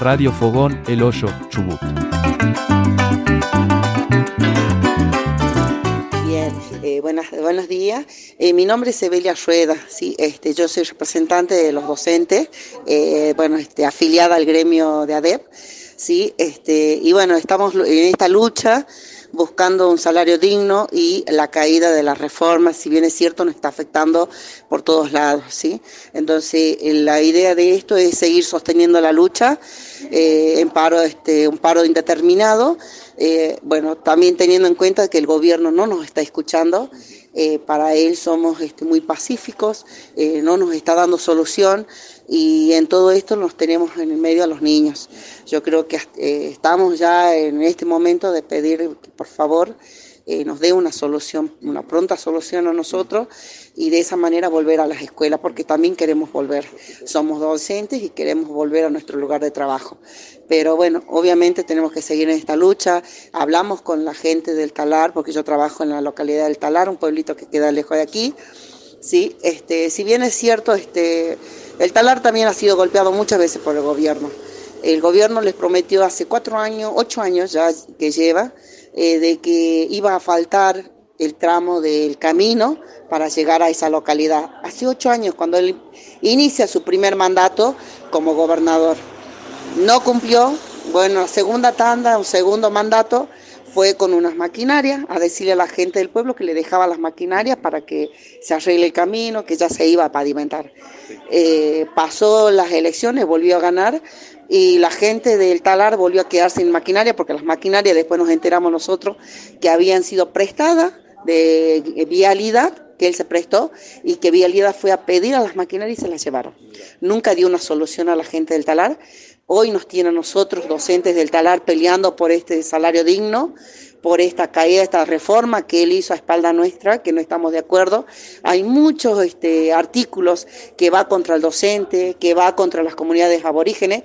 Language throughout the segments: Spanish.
Radio Fogón El Hoyo, Chubut. Bien, eh, buenos días. Eh, mi nombre es Evelia Rueda, ¿sí? este, yo soy representante de los docentes, eh, bueno, este, afiliada al gremio de ADEP, ¿sí? este, y bueno, estamos en esta lucha buscando un salario digno y la caída de las reformas, si bien es cierto, nos está afectando por todos lados, ¿sí? Entonces, eh, la idea de esto es seguir sosteniendo la lucha eh, en paro, este, un paro indeterminado, eh, bueno, también teniendo en cuenta que el gobierno no nos está escuchando, para él somos este, muy pacíficos, no nos está dando solución y en todo esto nos tenemos en el medio a los niños. Yo creo que eh, estamos ya en este momento de pedir por favor eh, nos dé una solución, una pronta solución a nosotros y de esa manera volver a las escuelas, porque también queremos volver. Somos docentes y queremos volver a nuestro lugar de trabajo. Pero bueno, obviamente tenemos que seguir en esta lucha. Hablamos con la gente del Talar, porque yo trabajo en la localidad del Talar, un pueblito que queda lejos de aquí. Sí, este, si bien es cierto, este, el talar también ha sido golpeado muchas veces por el gobierno. El gobierno les prometió hace cuatro años, ocho años ya que lleva, eh, de que iba a faltar el tramo del camino para llegar a esa localidad. Hace ocho años, cuando él inicia su primer mandato como gobernador. No cumplió, bueno, segunda tanda, un segundo mandato, fue con unas maquinarias a decirle a la gente del pueblo que le dejaba las maquinarias para que se arregle el camino, que ya se iba a pavimentar. Eh, pasó las elecciones, volvió a ganar y la gente del talar volvió a quedar sin maquinaria porque las maquinarias después nos enteramos nosotros que habían sido prestadas de vialidad que él se prestó y que Vialidad fue a pedir a las maquinarias y se las llevaron. Nunca dio una solución a la gente del talar Hoy nos tiene a nosotros, docentes del talar, peleando por este salario digno, por esta caída, esta reforma que él hizo a espalda nuestra, que no estamos de acuerdo. Hay muchos este, artículos que va contra el docente, que va contra las comunidades aborígenes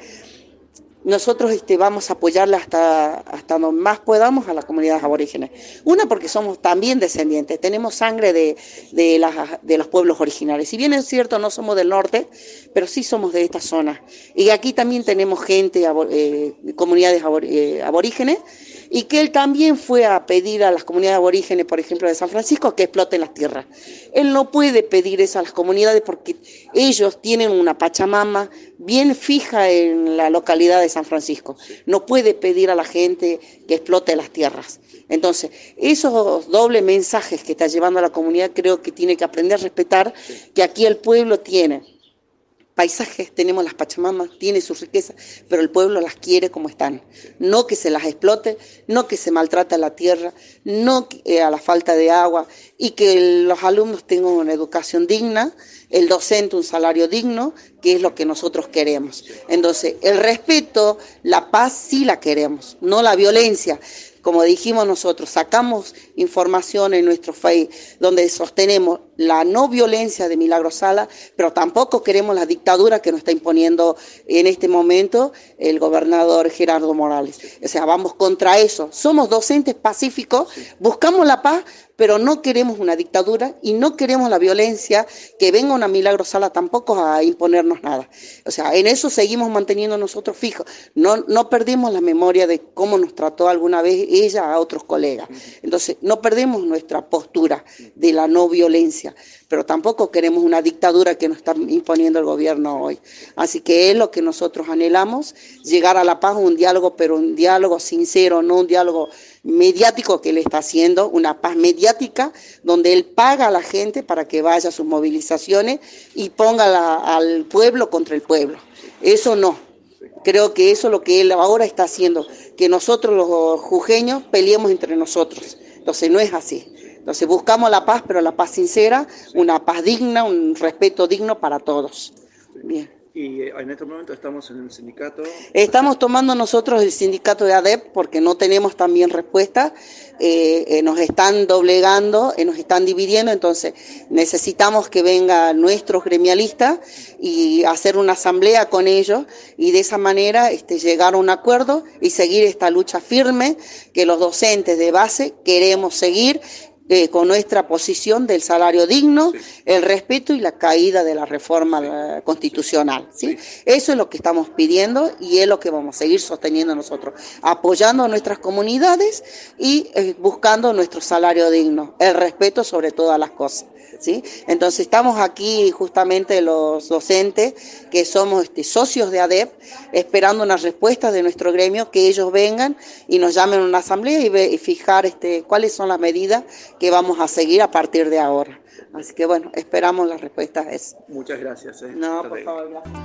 nosotros este, vamos a apoyarle hasta, hasta donde más podamos a las comunidades aborígenes. Una, porque somos también descendientes, tenemos sangre de, de, los pueblos originales. Si bien es cierto, no somos del norte, pero sí somos de esta zona. Y aquí también tenemos gente, eh, comunidades eh, aborígenes, y que él también fue a pedir a las comunidades aborígenes, por ejemplo, de San Francisco, que exploten las tierras. Él no puede pedir eso a las comunidades porque ellos tienen una Pachamama bien fija en la localidad de San Francisco. No puede pedir a la gente que explote las tierras. Entonces, esos dobles mensajes que está llevando a la comunidad creo que tiene que aprender a respetar que aquí el pueblo tiene paisajes, tenemos las Pachamamas, tiene su riqueza, pero el pueblo las quiere como están. No que se las explote, no que se maltrate la tierra, no eh, a la falta de agua y que los alumnos tengan una educación digna, el docente un salario digno, que es lo que nosotros queremos. Entonces, el respeto, la paz sí la queremos, no la violencia como dijimos nosotros, sacamos información en nuestro Facebook donde sostenemos la no violencia de Milagro Sala, pero tampoco queremos la dictadura que nos está imponiendo en este momento el gobernador Gerardo Morales. O sea, vamos contra eso. Somos docentes pacíficos, buscamos la paz, pero no queremos una dictadura y no queremos la violencia, que venga una Milagro Sala tampoco a imponernos nada. O sea, en eso seguimos manteniendo nosotros fijos. No, no perdemos la memoria de cómo nos trató alguna vez ella a otros colegas. Entonces, no perdemos nuestra postura de la no violencia, pero tampoco queremos una dictadura que nos está imponiendo el gobierno hoy. Así que es lo que nosotros anhelamos, llegar a la paz, un diálogo, pero un diálogo sincero, no un diálogo mediático que él está haciendo, una paz mediática donde él paga a la gente para que vaya a sus movilizaciones y ponga al pueblo contra el pueblo. Eso no. Creo que eso es lo que él ahora está haciendo, que nosotros los jujeños peleemos entre nosotros. Entonces no es así. Entonces buscamos la paz, pero la paz sincera, una paz digna, un respeto digno para todos. Bien. Y eh, en este momento estamos en el sindicato. Estamos tomando nosotros el sindicato de ADEP porque no tenemos también respuesta. Eh, eh, nos están doblegando, nos están dividiendo, entonces necesitamos que venga nuestros gremialistas y hacer una asamblea con ellos y de esa manera este, llegar a un acuerdo y seguir esta lucha firme que los docentes de base queremos seguir eh, con nuestra posición del salario digno, el respeto y la caída de la reforma eh, constitucional. ¿sí? Eso es lo que estamos pidiendo y es lo que vamos a seguir sosteniendo nosotros, apoyando a nuestras comunidades y eh, buscando nuestro salario digno, el respeto sobre todas las cosas. ¿sí? Entonces estamos aquí justamente los docentes que somos este, socios de ADEP esperando una respuesta de nuestro gremio, que ellos vengan y nos llamen a una asamblea y, fijar este, cuáles son las medidas que vamos a seguir a partir de ahora. Así que bueno, esperamos la respuesta a eso. Muchas gracias. Eh. No, por favor, gracias.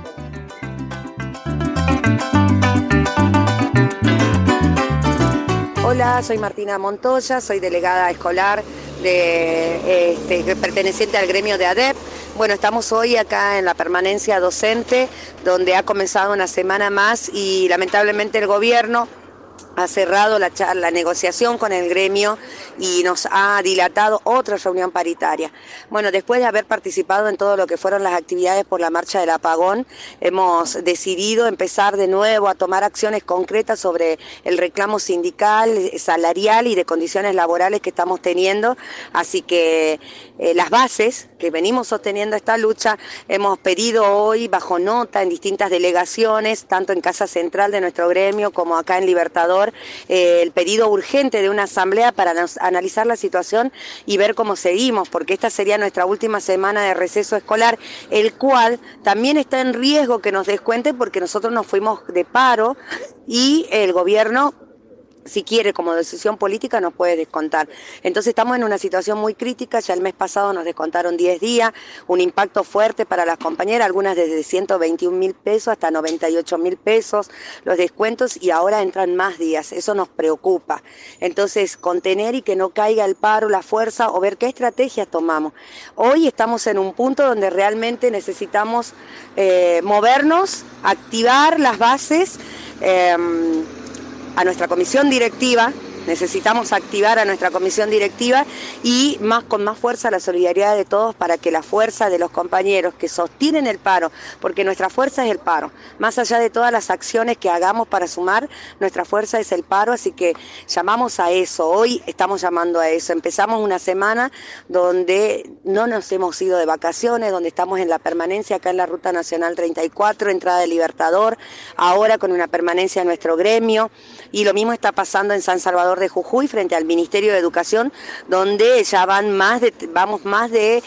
Hola, soy Martina Montoya, soy delegada escolar de, este, perteneciente al gremio de ADEP. Bueno, estamos hoy acá en la permanencia docente, donde ha comenzado una semana más y lamentablemente el gobierno ha cerrado la, negociación con el gremio y nos ha dilatado otra reunión paritaria. Bueno, después de haber participado en todo lo que fueron las actividades por la marcha del apagón, hemos decidido empezar de nuevo a tomar acciones concretas sobre el reclamo sindical, salarial y de condiciones laborales que estamos teniendo. Así que eh, las bases que venimos sosteniendo esta lucha, hemos pedido hoy bajo nota en distintas delegaciones, tanto en Casa Central de nuestro gremio como acá en Libertador, eh, el pedido urgente de una asamblea para analizar la situación y ver cómo seguimos, porque esta sería nuestra última semana de receso escolar, el cual también está en riesgo que nos descuente porque nosotros nos fuimos de paro y el gobierno si quiere como decisión política nos puede descontar. Entonces estamos en una situación muy crítica, ya el mes pasado nos descontaron 10 días, un impacto fuerte para las compañeras, algunas desde 121 mil pesos hasta 98 mil pesos los descuentos y ahora entran más días, eso nos preocupa. Entonces contener y que no caiga el paro, la fuerza o ver qué estrategias tomamos. Hoy estamos en un punto donde realmente necesitamos eh, movernos, activar las bases. Em, a nuestra comisión directiva Necesitamos activar a nuestra comisión directiva y más con más fuerza la solidaridad de todos para que la fuerza de los compañeros que sostienen el paro, porque nuestra fuerza es el paro, más allá de todas las acciones que hagamos para sumar, nuestra fuerza es el paro, así que llamamos a eso, hoy estamos llamando a eso. Empezamos una semana donde no nos hemos ido de vacaciones, donde estamos en la permanencia acá en la Ruta Nacional 34, entrada de Libertador, ahora con una permanencia en nuestro gremio y lo mismo está pasando en San Salvador de Jujuy frente al Ministerio de Educación, donde ya van más de, vamos más de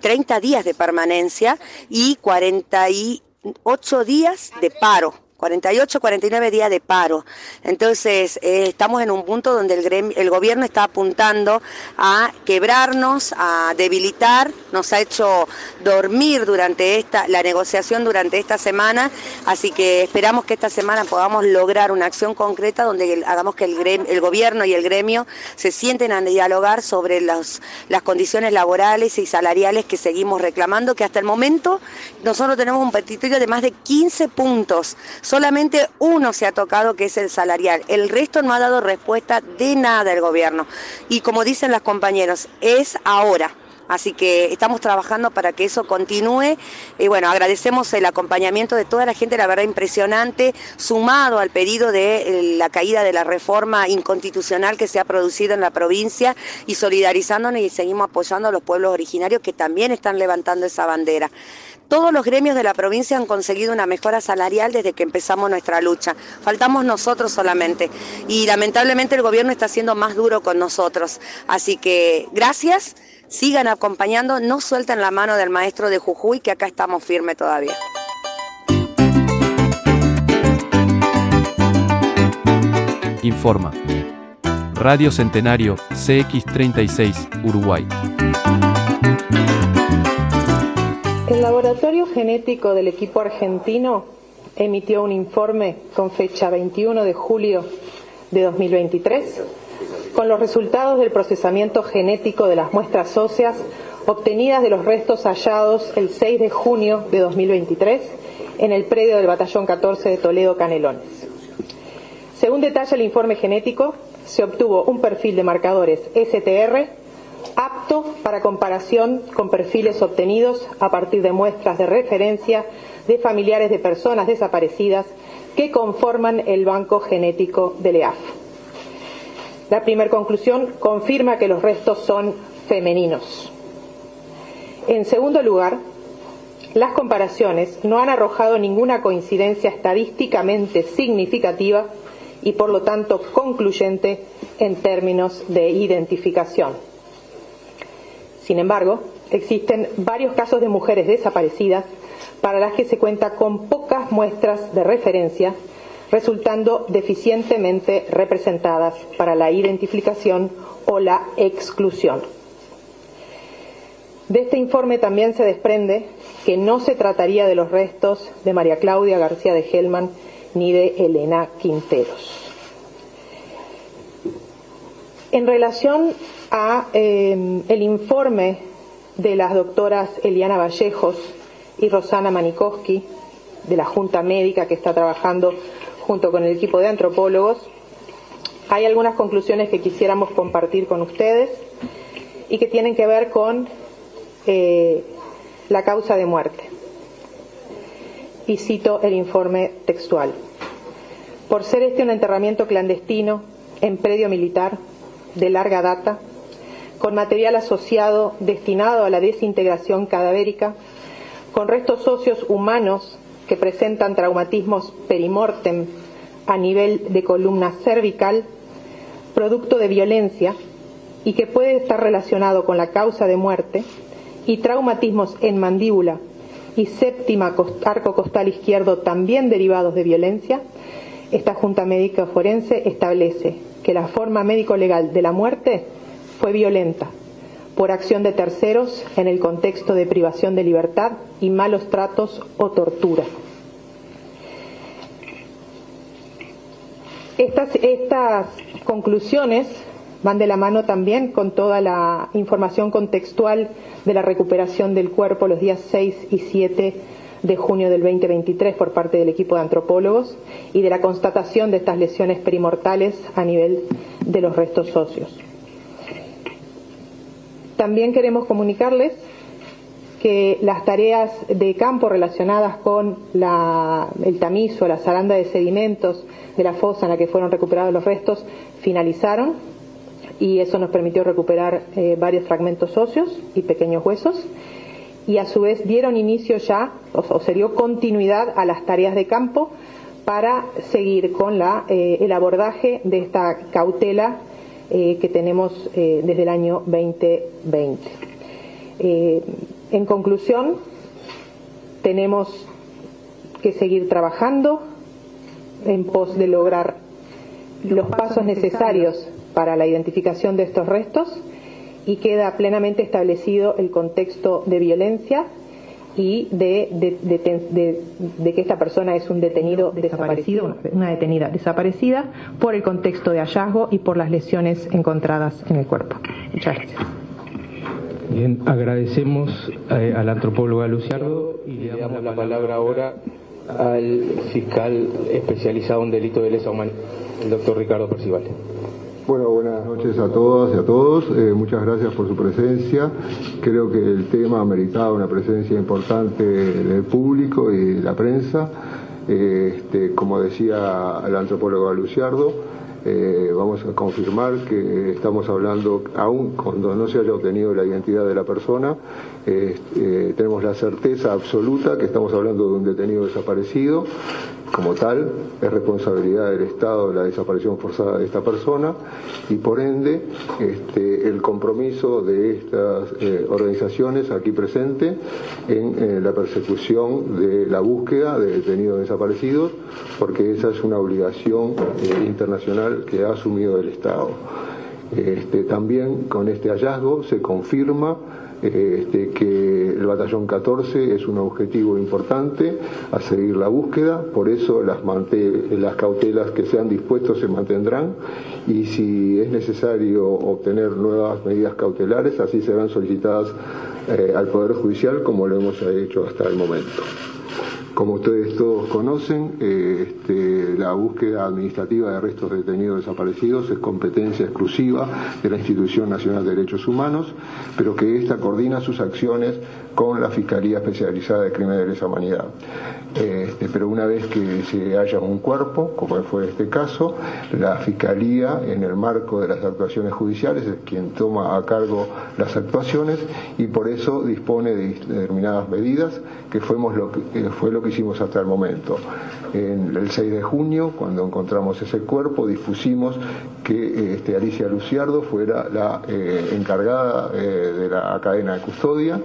30 eh, días de permanencia y 48 días de paro. 48, 49 días de paro. Entonces, eh, estamos en un punto donde el, el gobierno está apuntando a quebrarnos, a debilitar, nos ha hecho dormir durante esta, la negociación durante esta semana, así que esperamos que esta semana podamos lograr una acción concreta donde hagamos que el, el gobierno y el gremio se sienten a dialogar sobre las condiciones laborales y salariales que seguimos reclamando, que hasta el momento nosotros tenemos un petitorio de más de 15 puntos Solamente uno se ha tocado, que es el salarial. El resto no ha dado respuesta de nada el gobierno. Y como dicen las compañeros, es ahora. Así que estamos trabajando para que eso continúe. Y bueno, agradecemos el acompañamiento de toda la gente, la verdad impresionante, sumado al pedido de eh, la caída de la reforma inconstitucional que se ha producido en la provincia y solidarizándonos y seguimos apoyando a los pueblos originarios que también están levantando esa bandera. Todos los gremios de la provincia han conseguido una mejora salarial desde que empezamos nuestra lucha. Faltamos nosotros solamente. Y lamentablemente el gobierno está siendo más duro con nosotros. Así que gracias, sigan acompañando, no suelten la mano del maestro de Jujuy, que acá estamos firmes todavía. Informa. Radio Centenario, CX36, Uruguay. El laboratorio genético del equipo argentino emitió un informe con fecha 21 de julio de 2023 con los resultados del procesamiento genético de las muestras óseas obtenidas de los restos hallados el 6 de junio de 2023 en el predio del Batallón 14 de Toledo Canelones. Según detalla el informe genético, se obtuvo un perfil de marcadores STR apto para comparación con perfiles obtenidos a partir de muestras de referencia de familiares de personas desaparecidas que conforman el banco genético del EAF. La primera conclusión confirma que los restos son femeninos. En segundo lugar, las comparaciones no han arrojado ninguna coincidencia estadísticamente significativa y por lo tanto concluyente en términos de identificación. Sin embargo, existen varios casos de mujeres desaparecidas para las que se cuenta con pocas muestras de referencia, resultando deficientemente representadas para la identificación o la exclusión. De este informe también se desprende que no se trataría de los restos de María Claudia García de Gelman ni de Elena Quinteros. En relación a eh, el informe de las doctoras Eliana Vallejos y Rosana Manikowski, de la Junta Médica que está trabajando junto con el equipo de antropólogos, hay algunas conclusiones que quisiéramos compartir con ustedes y que tienen que ver con eh, la causa de muerte. Y cito el informe textual. Por ser este un enterramiento clandestino en predio militar, de larga data, con material asociado destinado a la desintegración cadavérica, con restos óseos humanos que presentan traumatismos perimortem a nivel de columna cervical, producto de violencia y que puede estar relacionado con la causa de muerte, y traumatismos en mandíbula y séptima arco costal izquierdo también derivados de violencia, esta Junta Médica Forense establece que la forma médico-legal de la muerte fue violenta por acción de terceros en el contexto de privación de libertad y malos tratos o tortura. Estas, estas conclusiones van de la mano también con toda la información contextual de la recuperación del cuerpo los días 6 y 7 de junio del 2023 por parte del equipo de antropólogos y de la constatación de estas lesiones perimortales a nivel de los restos óseos. También queremos comunicarles que las tareas de campo relacionadas con el tamizo, la zaranda de sedimentos de la fosa en la que fueron recuperados los restos finalizaron y eso nos permitió recuperar eh, varios fragmentos óseos y pequeños huesos y a su vez dieron inicio ya o, se dio continuidad a las tareas de campo para seguir con la, eh, el abordaje de esta cautela eh, que tenemos desde el año 2020. en conclusión, tenemos que seguir trabajando en pos de lograr los pasos necesarios para la identificación de estos restos y queda plenamente establecido el contexto de violencia y de, de, que esta persona es un detenido desaparecido, una detenida desaparecida por el contexto de hallazgo y por las lesiones encontradas en el cuerpo. Muchas gracias. Bien, agradecemos eh, al antropólogo Luciardo y le damos la palabra ahora al fiscal especializado en delito de lesa humanidad, el doctor Ricardo Percival. Bueno, buenas noches a todas y a todos. Eh, muchas gracias por su presencia. Creo que el tema ha meritado una presencia importante del público y la prensa. Eh, este, como decía el antropólogo Luciardo, eh, vamos a confirmar que estamos hablando, aún cuando no se haya obtenido la identidad de la persona, tenemos la certeza absoluta que estamos hablando de un detenido desaparecido. Como tal, es responsabilidad del Estado la desaparición forzada de esta persona y por ende este, el compromiso de estas eh, organizaciones aquí presentes en eh, la persecución de la búsqueda de detenidos desaparecidos, porque esa es una obligación eh, que ha asumido el Estado. Este, también con este hallazgo se confirma este, que el batallón 14 es un objetivo importante a seguir la búsqueda, por eso las, las cautelas que sean dispuestos se mantendrán y si es necesario obtener nuevas medidas cautelares, así serán solicitadas eh, al Poder Judicial como lo hemos hecho hasta el momento. Como ustedes todos conocen, eh, este, la búsqueda administrativa de restos detenidos desaparecidos es competencia exclusiva de la Institución Nacional de Derechos Humanos, pero que ésta coordina sus acciones con la Fiscalía Especializada de Crímenes de Lesa Humanidad. Este, pero una vez que se haya un cuerpo, como fue este caso, la Fiscalía, en el marco de las actuaciones judiciales, es quien toma a cargo las actuaciones y por eso dispone de determinadas medidas, que fuimos lo que, fue lo que hicimos hasta el momento. En el 6 de junio, cuando encontramos ese cuerpo, difusimos que este, Alicia Luciardo fuera la eh, encargada eh, de la cadena de custodia,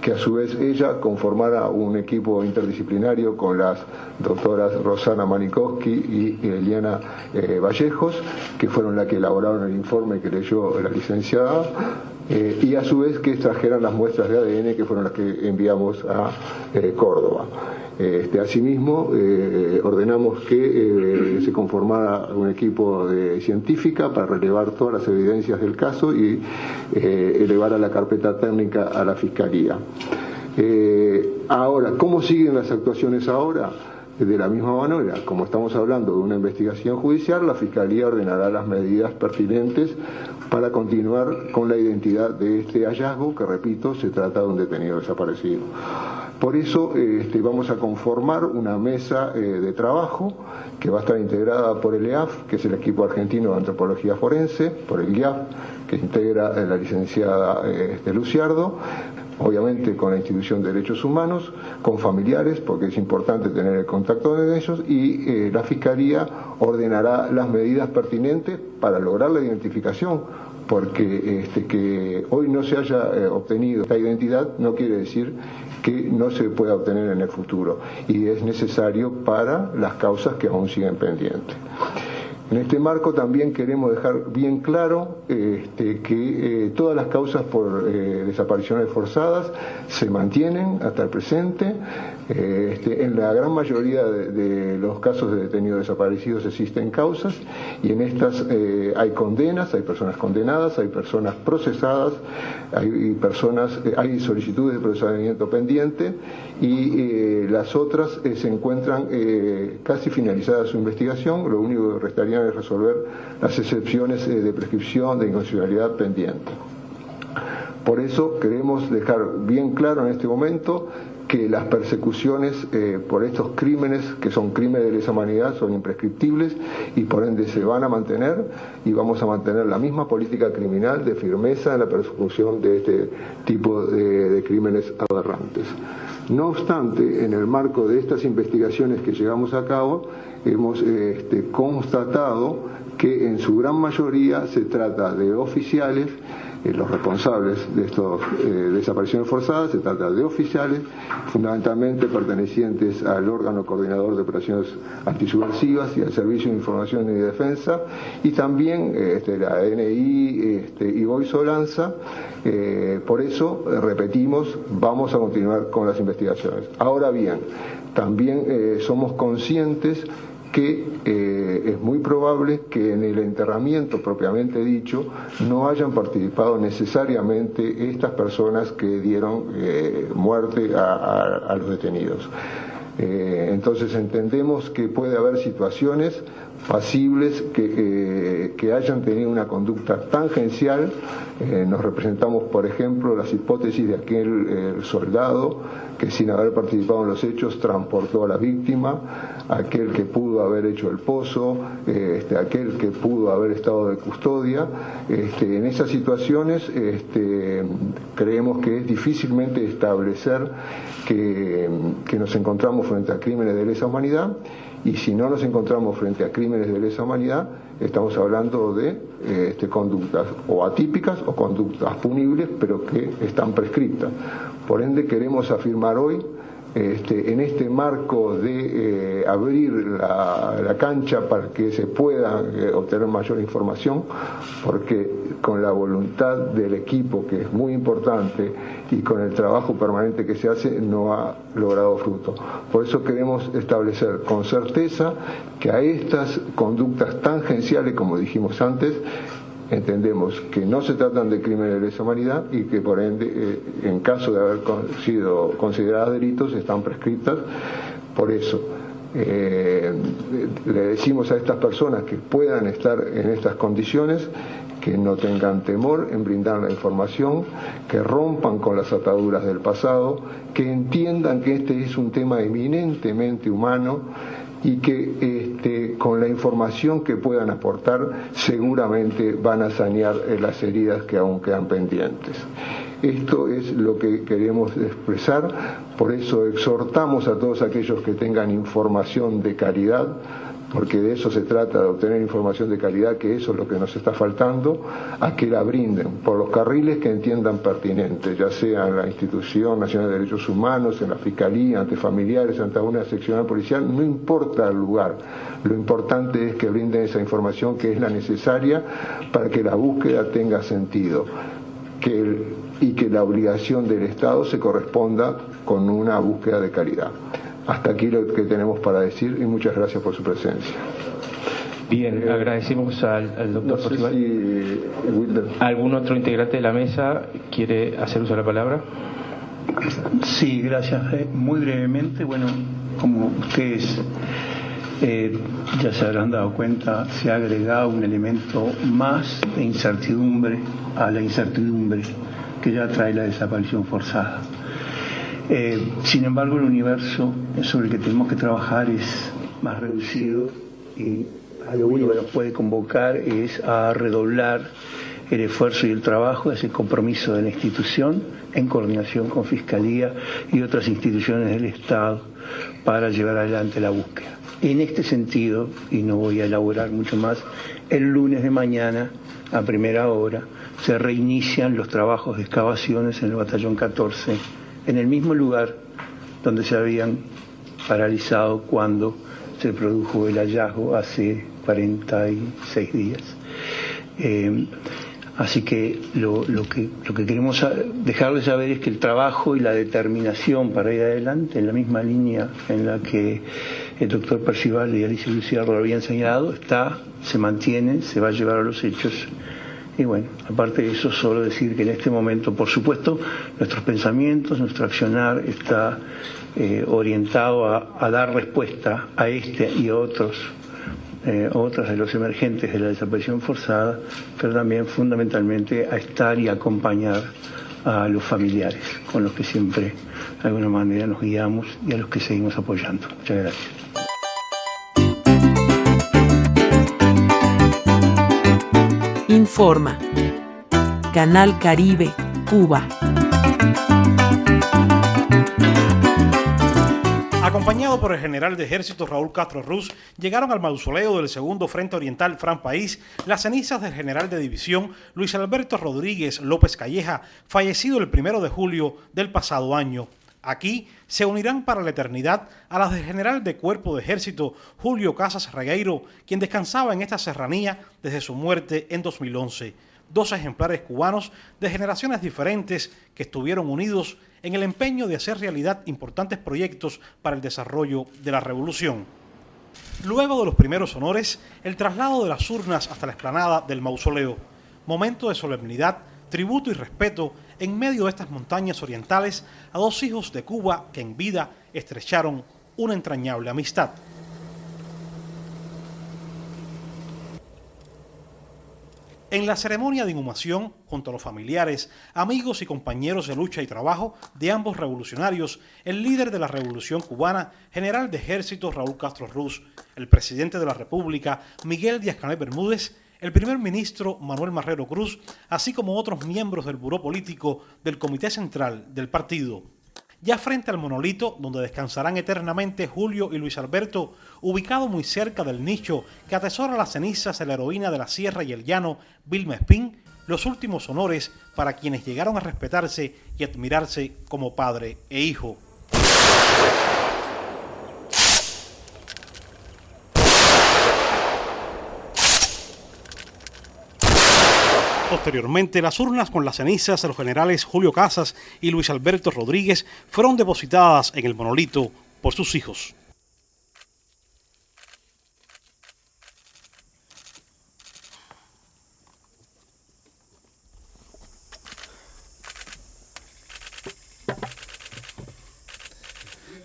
que a su vez ella conformara un equipo interdisciplinario con las doctoras Rosana Manikowski y Eliana eh, Vallejos, que fueron las que elaboraron el informe que leyó la licenciada, y a su vez que extrajeran las muestras de ADN que fueron las que enviamos a Córdoba. Este, asimismo, eh, ordenamos que eh, se conformara un equipo de científica para relevar todas las evidencias del caso y eh, elevar a la carpeta técnica a la Fiscalía. ahora, ¿cómo siguen las actuaciones ahora? De la misma manera, como estamos hablando de una investigación judicial, la Fiscalía ordenará las medidas pertinentes para continuar con la identidad de este hallazgo, que repito, se trata de un detenido desaparecido. Por eso este, vamos a conformar una mesa eh, de trabajo que va a estar integrada por el EAF, que es el equipo argentino de antropología forense, por el IAF, que integra eh, la licenciada este, Luciardo, obviamente con la institución de derechos humanos, con familiares, porque es importante tener el contacto de ellos, y eh, la Fiscalía ordenará las medidas pertinentes para lograr la identificación, porque este, que hoy no se haya obtenido esta identidad no quiere decir que no se pueda obtener en el futuro y es necesario para las causas que aún siguen pendientes. En este marco también queremos dejar bien claro este, que eh, todas las causas por eh, desapariciones forzadas se mantienen hasta el presente. Eh, este, en la gran mayoría de, los casos de detenidos desaparecidos existen causas y en estas hay condenas, hay personas condenadas, hay personas procesadas, hay personas, hay solicitudes de procesamiento pendiente y las otras se encuentran casi finalizada su investigación. Lo único que restaría resolver las excepciones eh, de prescripción de inconstitucionalidad pendiente. Por eso queremos dejar bien claro en este momento que las persecuciones eh, por estos crímenes, que son crímenes de lesa humanidad, son imprescriptibles y por ende se van a mantener y vamos a mantener la misma política criminal de firmeza en la persecución de este tipo de crímenes aberrantes. No obstante, en el marco de estas investigaciones que llevamos a cabo, hemos este, constatado que en su gran mayoría se trata de oficiales eh, los responsables de estas eh, desapariciones forzadas, se trata de oficiales, fundamentalmente pertenecientes al órgano coordinador de operaciones antisubversivas y al Servicio de Información y Defensa, y también este, la NI este, y Boy Solanza. Eh, por eso, repetimos, vamos a continuar con las investigaciones. Ahora bien, también somos conscientes que eh, es muy probable que en el enterramiento propiamente dicho no hayan participado necesariamente estas personas que dieron eh, muerte a, los detenidos. Eh, entonces entendemos que puede haber situaciones pasibles que, que hayan tenido una conducta tangencial. nos representamos, por ejemplo, las hipótesis de aquel soldado que sin haber participado en los hechos transportó a la víctima, aquel que pudo haber hecho el pozo, este, aquel que pudo haber estado de custodia. Este, en esas situaciones este, creemos que es difícilmente establecer que, que nos encontramos frente a crímenes de lesa humanidad Y si no nos encontramos frente a crímenes de lesa humanidad, estamos hablando de eh, este, conductas o atípicas o conductas punibles, pero que están prescritas. Por ende, queremos afirmar hoy este, en este marco de eh, abrir la, cancha para que se pueda eh, obtener mayor información, porque con la voluntad del equipo, que es muy importante, y con el trabajo permanente que se hace, no ha logrado fruto. Por eso queremos establecer con certeza que a estas conductas tangenciales, como dijimos antes, entendemos que no se tratan de crímenes de lesa humanidad y que por ende, eh, en caso de haber sido consideradas delitos, están prescritas. Por eso, eh, le decimos a estas personas que puedan estar en estas condiciones que no tengan temor en brindar la información, que rompan con las ataduras del pasado, que entiendan que este es un tema eminentemente humano y que este, con la información que puedan aportar seguramente van a sanear eh, las heridas que aún quedan pendientes. Esto es lo que queremos expresar, por eso exhortamos a todos aquellos que tengan información de calidad porque de eso se trata, de obtener información de calidad, que eso es lo que nos está faltando, a que la brinden por los carriles que entiendan pertinentes, ya sea en la Institución Nacional de Derechos Humanos, en la Fiscalía, ante familiares, ante una seccional policial, no importa el lugar, lo importante es que brinden esa información que es la necesaria para que la búsqueda tenga sentido y que la obligación del Estado se corresponda con una búsqueda de calidad. Hasta aquí lo que tenemos para decir y muchas gracias por su presencia. Bien, agradecemos al, doctor no ¿Algún otro integrante de la mesa quiere hacer uso de la palabra? Sí, gracias. Eh, muy brevemente, bueno, como ustedes eh, ya se habrán dado cuenta, se ha agregado un elemento más de incertidumbre a la incertidumbre que ya trae la desaparición forzada. Eh, sin embargo, el universo sobre el que tenemos que trabajar es más reducido y lo único que nos puede convocar es a redoblar el esfuerzo y el trabajo, ese compromiso de la institución en coordinación con Fiscalía y otras instituciones del Estado para llevar adelante la búsqueda. En este sentido, y no voy a elaborar mucho más, el lunes de mañana, a primera hora, se reinician los trabajos de excavaciones en el batallón 14 en el mismo lugar donde se habían paralizado cuando se produjo el hallazgo hace 46 días. Eh, así que lo, que lo que queremos dejarles saber es que el trabajo y la determinación para ir adelante, en la misma línea en la que el doctor Percival y Alicia Lucía lo habían señalado, está, se mantiene, se va a llevar a los hechos y bueno, aparte de eso, solo decir que en este momento, por supuesto, nuestros pensamientos, nuestro accionar está eh, orientado a, dar respuesta a este y a otros, eh, otras de los emergentes de la desaparición forzada, pero también fundamentalmente a estar y acompañar a los familiares, con los que siempre de alguna manera nos guiamos y a los que seguimos apoyando. Muchas gracias. Informa. Canal Caribe, Cuba. Acompañado por el general de ejército Raúl Castro Ruz, llegaron al mausoleo del segundo Frente Oriental Fran País las cenizas del general de división Luis Alberto Rodríguez López Calleja, fallecido el primero de julio del pasado año. Aquí se unirán para la eternidad a las del general de cuerpo de ejército Julio Casas Regueiro, quien descansaba en esta serranía desde su muerte en 2011. Dos ejemplares cubanos de generaciones diferentes que estuvieron unidos en el empeño de hacer realidad importantes proyectos para el desarrollo de la revolución. Luego de los primeros honores, el traslado de las urnas hasta la explanada del mausoleo, momento de solemnidad, tributo y respeto en medio de estas montañas orientales a dos hijos de Cuba que en vida estrecharon una entrañable amistad. En la ceremonia de inhumación, junto a los familiares, amigos y compañeros de lucha y trabajo de ambos revolucionarios, el líder de la revolución cubana, general de ejército Raúl Castro Ruz, el presidente de la República, Miguel Díaz-Canel Bermúdez, el primer ministro Manuel Marrero Cruz, así como otros miembros del Buró Político del Comité Central del partido. ya frente al monolito donde descansarán eternamente Julio y Luis Alberto, ubicado muy cerca del nicho que atesora las cenizas de la heroína de la sierra y el llano, Vilma Espín, los últimos honores para quienes llegaron a respetarse y admirarse como padre e hijo. Posteriormente, las urnas con las cenizas de los generales Julio Casas y Luis Alberto Rodríguez fueron depositadas en el monolito por sus hijos.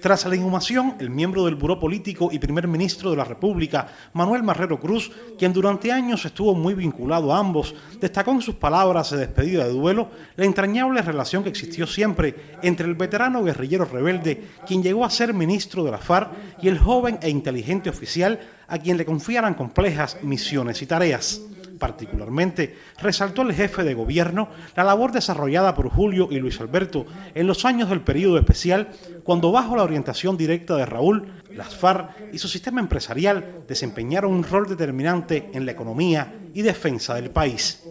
Tras la inhumación, el miembro del Buró Político y primer ministro de la República, Manuel Marrero Cruz, quien durante años estuvo muy vinculado a ambos, destacó en sus palabras de despedida de duelo la entrañable relación que existió siempre entre el veterano guerrillero rebelde, quien llegó a ser ministro de la FARC, y el joven e inteligente oficial a quien le confiaran complejas misiones y tareas. Particularmente, resaltó el jefe de gobierno la labor desarrollada por Julio y Luis Alberto en los años del periodo especial, cuando bajo la orientación directa de Raúl, las FARC y su sistema empresarial desempeñaron un rol determinante en la economía y defensa del país.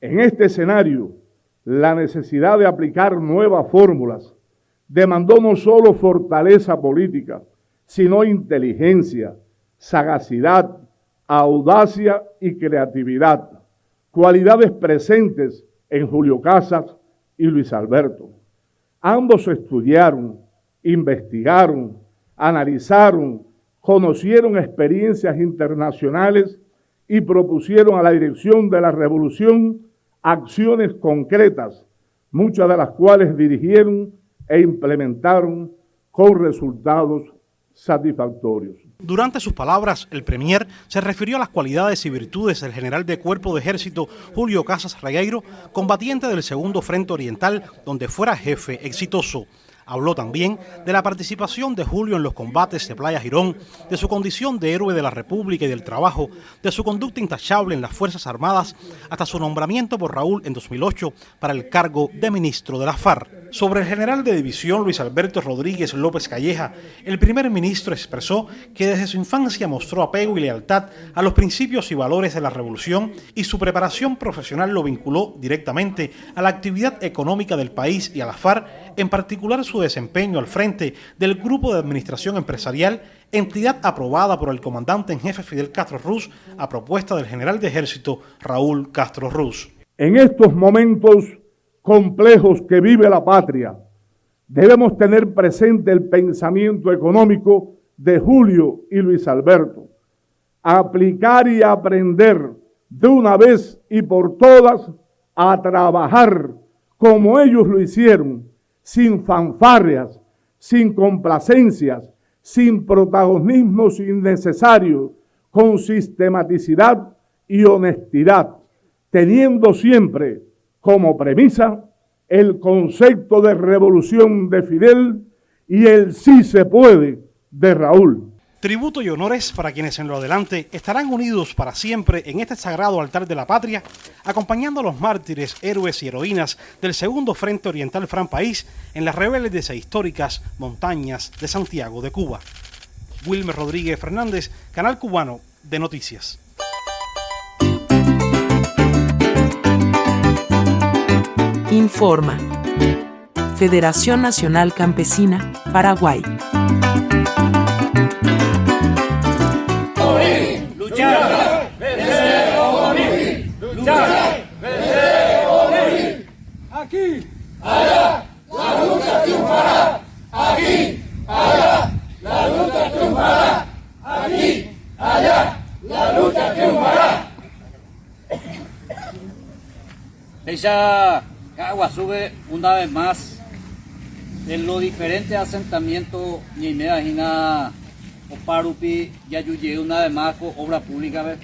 En este escenario, la necesidad de aplicar nuevas fórmulas demandó no solo fortaleza política, sino inteligencia, sagacidad, audacia y creatividad, cualidades presentes en Julio Casas y Luis Alberto. Ambos estudiaron, investigaron, analizaron, conocieron experiencias internacionales y propusieron a la dirección de la revolución acciones concretas, muchas de las cuales dirigieron e implementaron con resultados satisfactorios. Durante sus palabras, el Premier se refirió a las cualidades y virtudes del general de cuerpo de ejército Julio Casas Regueiro, combatiente del Segundo Frente Oriental, donde fuera jefe exitoso. Habló también de la participación de Julio en los combates de Playa Girón, de su condición de héroe de la República y del trabajo, de su conducta intachable en las Fuerzas Armadas, hasta su nombramiento por Raúl en 2008 para el cargo de ministro de la FARC. Sobre el general de división Luis Alberto Rodríguez López Calleja, el primer ministro expresó que desde su infancia mostró apego y lealtad a los principios y valores de la revolución y su preparación profesional lo vinculó directamente a la actividad económica del país y a la FARC, en particular su desempeño al frente del Grupo de Administración Empresarial, entidad aprobada por el comandante en jefe Fidel Castro Ruz a propuesta del general de ejército Raúl Castro Ruz. En estos momentos complejos que vive la patria, debemos tener presente el pensamiento económico de Julio y Luis Alberto, aplicar y aprender de una vez y por todas a trabajar como ellos lo hicieron sin fanfarrias, sin complacencias, sin protagonismos innecesarios, con sistematicidad y honestidad, teniendo siempre como premisa el concepto de revolución de Fidel y el sí se puede de Raúl. Tributo y honores para quienes en lo adelante estarán unidos para siempre en este sagrado altar de la patria, acompañando a los mártires, héroes y heroínas del segundo Frente Oriental Fran País en las rebeldes e históricas montañas de Santiago de Cuba. Wilmer Rodríguez Fernández, Canal Cubano de Noticias. Informa. Federación Nacional Campesina, Paraguay. Triunfará. Ella agua sube una vez más. En los diferentes asentamientos me imagina Oparupi ya yuye una vez más con obra pública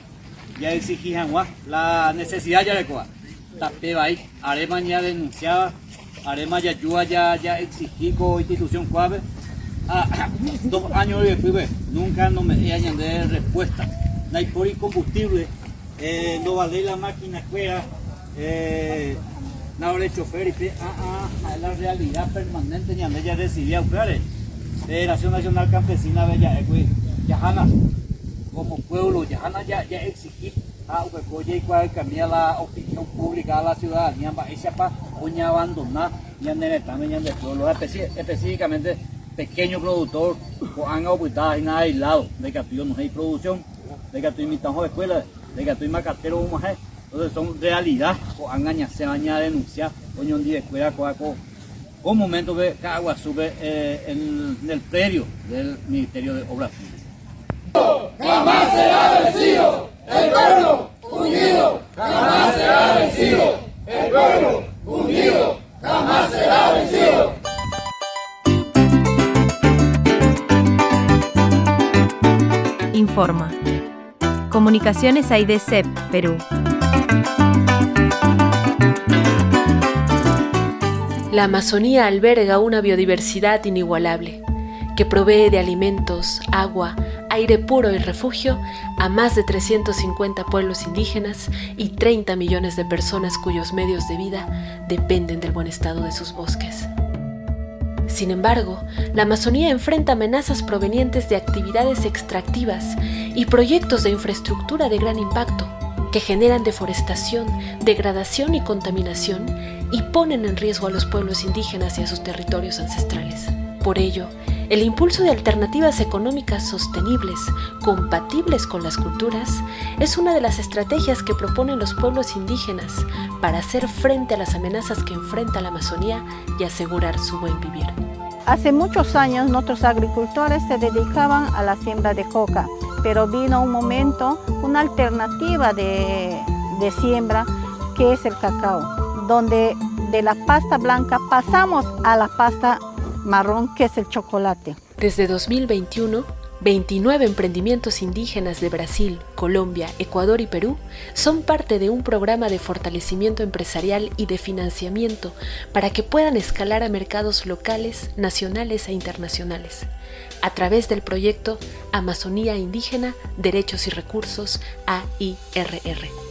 ya exigí la necesidad ya de coa tapeba ahí arema ya denunciaba. Arema ya yua ya ya exigí con institución cuave. Ah, dos años después nunca no me de respuesta no hay por combustible eh, no vale la máquina cuera eh, la hora chofer y ah, ah, la realidad permanente ni ella recibía ustedes. Federación Nacional Campesina Bella Egui, Yahana, como pueblo, Yahana ya, ya exigí a Ubecoya y cuál cambia la opinión pública a la ciudadanía, para esa pa, uña abandonar, ya ya de pueblo, específicamente pequeño productor, han ocultado y nada aislado, de que no hay producción, de que tú imitas de escuela, de que tú macatero, mujer. Entonces son realidad, han se van a denunciar, coño, un día escuela, coaco, un momento que agua sube eh, en, el predio del Ministerio de Obras Públicas. Jamás será vencido, el pueblo unido, jamás será vencido, el pueblo unido, jamás será vencido. Informa. Comunicaciones AIDCEP, Perú. La Amazonía alberga una biodiversidad inigualable, que provee de alimentos, agua, aire puro y refugio a más de 350 pueblos indígenas y 30 millones de personas cuyos medios de vida dependen del buen estado de sus bosques. Sin embargo, la Amazonía enfrenta amenazas provenientes de actividades extractivas y proyectos de infraestructura de gran impacto, que generan deforestación, degradación y contaminación y ponen en riesgo a los pueblos indígenas y a sus territorios ancestrales. Por ello, el impulso de alternativas económicas sostenibles, compatibles con las culturas, es una de las estrategias que proponen los pueblos indígenas para hacer frente a las amenazas que enfrenta la Amazonía y asegurar su buen vivir. Hace muchos años nuestros agricultores se dedicaban a la siembra de coca, pero vino un momento, una alternativa de, de siembra que es el cacao donde de la pasta blanca pasamos a la pasta marrón, que es el chocolate. Desde 2021, 29 emprendimientos indígenas de Brasil, Colombia, Ecuador y Perú son parte de un programa de fortalecimiento empresarial y de financiamiento para que puedan escalar a mercados locales, nacionales e internacionales, a través del proyecto Amazonía Indígena, Derechos y Recursos, AIRR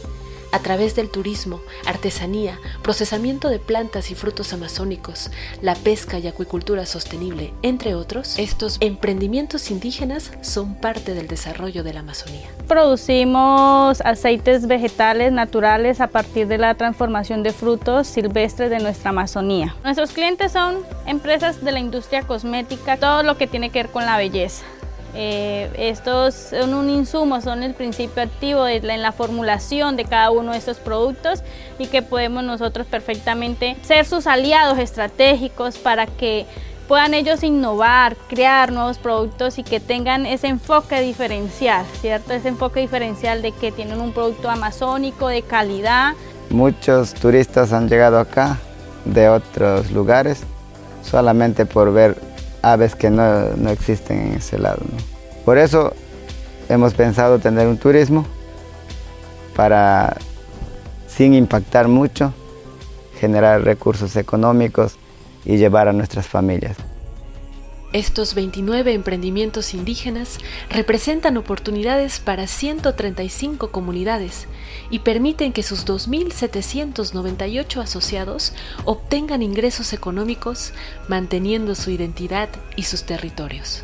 a través del turismo, artesanía, procesamiento de plantas y frutos amazónicos, la pesca y acuicultura sostenible, entre otros, estos emprendimientos indígenas son parte del desarrollo de la Amazonía. Producimos aceites vegetales naturales a partir de la transformación de frutos silvestres de nuestra Amazonía. Nuestros clientes son empresas de la industria cosmética, todo lo que tiene que ver con la belleza. Eh, estos son un insumo, son el principio activo en la formulación de cada uno de estos productos y que podemos nosotros perfectamente ser sus aliados estratégicos para que puedan ellos innovar, crear nuevos productos y que tengan ese enfoque diferencial, ¿cierto? Ese enfoque diferencial de que tienen un producto amazónico de calidad. Muchos turistas han llegado acá de otros lugares solamente por ver aves que no, no existen en ese lado. Por eso hemos pensado tener un turismo para, sin impactar mucho, generar recursos económicos y llevar a nuestras familias. Estos 29 emprendimientos indígenas representan oportunidades para 135 comunidades y permiten que sus 2.798 asociados obtengan ingresos económicos manteniendo su identidad y sus territorios.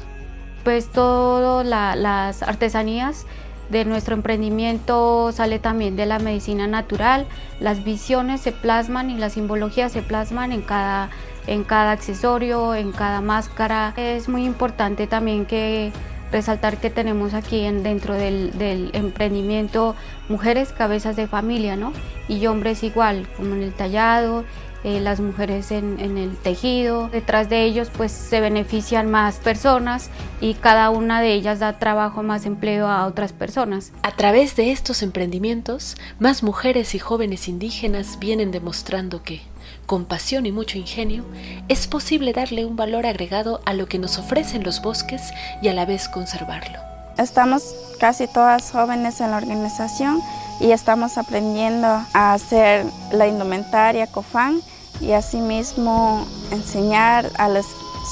Pues todas las artesanías de nuestro emprendimiento sale también de la medicina natural, las visiones se plasman y las simbologías se plasman en cada en cada accesorio, en cada máscara. Es muy importante también que resaltar que tenemos aquí en, dentro del, emprendimiento mujeres cabezas de familia, ¿no? Y hombres igual, como en el tallado, eh, las mujeres en, en, el tejido. Detrás de ellos pues se benefician más personas y cada una de ellas da trabajo, más empleo a otras personas. A través de estos emprendimientos, más mujeres y jóvenes indígenas vienen demostrando que con pasión y mucho ingenio, es posible darle un valor agregado a lo que nos ofrecen los bosques y a la vez conservarlo. Estamos casi todas jóvenes en la organización y estamos aprendiendo a hacer la indumentaria COFAN y asimismo enseñar a las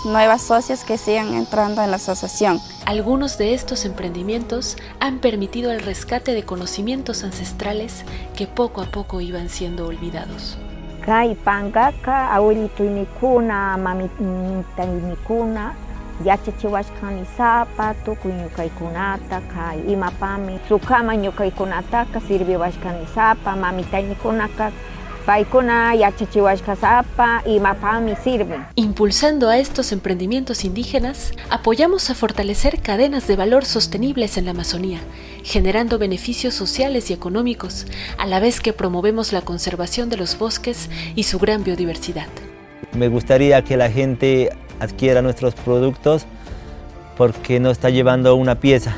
nuevas socias que sigan entrando en la asociación. Algunos de estos emprendimientos han permitido el rescate de conocimientos ancestrales que poco a poco iban siendo olvidados Kay pankaka abuelituymikuna, mamitaynikuna, yachachiwashkanisapa tukuy ñukaykunata kay imapami sukama ñukaykunataka sirviwashkanisapa mamitaynikunaka paykuna yachachiwashkasapa imapami sirven. Impulsando a estos emprendimientos indígenas, apoyamos a fortalecer cadenas de valor sostenibles en la Amazonía, generando beneficios sociales y económicos, a la vez que promovemos la conservación de los bosques y su gran biodiversidad. Me gustaría que la gente adquiera nuestros productos porque no está llevando una pieza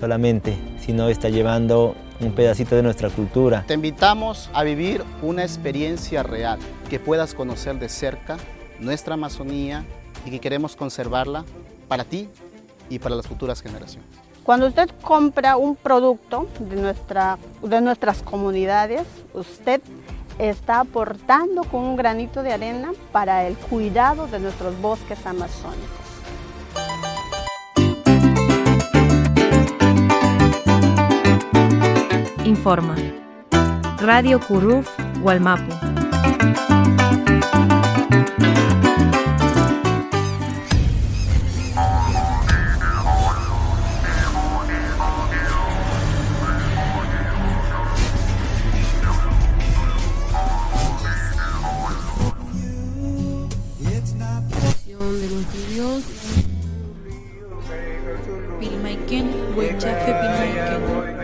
solamente, sino está llevando un pedacito de nuestra cultura. Te invitamos a vivir una experiencia real, que puedas conocer de cerca nuestra Amazonía y que queremos conservarla para ti y para las futuras generaciones. Cuando usted compra un producto de, nuestra, de nuestras comunidades, usted está aportando con un granito de arena para el cuidado de nuestros bosques amazónicos. Informa. Radio Curruf, Gualmapu.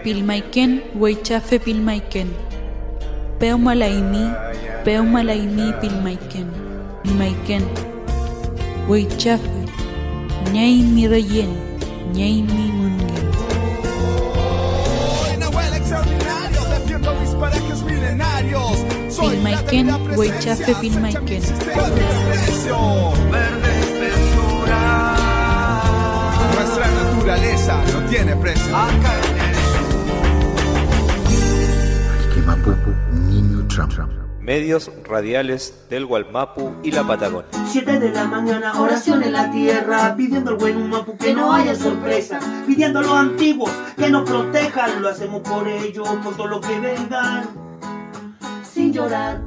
Pilmaiken. Pilmaiken, Weichafe Pilmaiken. Peumalaimi, Peumalaimi Pilmaiken. Pilmaiken. Weichafe. Ñay mi reyen, ñay mi mungen. Pilmaiken, Weichafe Pilmaiken. Nuestra naturaleza no tiene precio. Mapupu, Niño Trump. Medios radiales del Gualmapu y la Patagonia. 7 de la mañana, oración en la tierra, pidiendo al buen Mapu que no haya sorpresa, pidiendo a los antiguos que nos protejan, lo hacemos por ellos, por todo lo que vengan, sin llorar.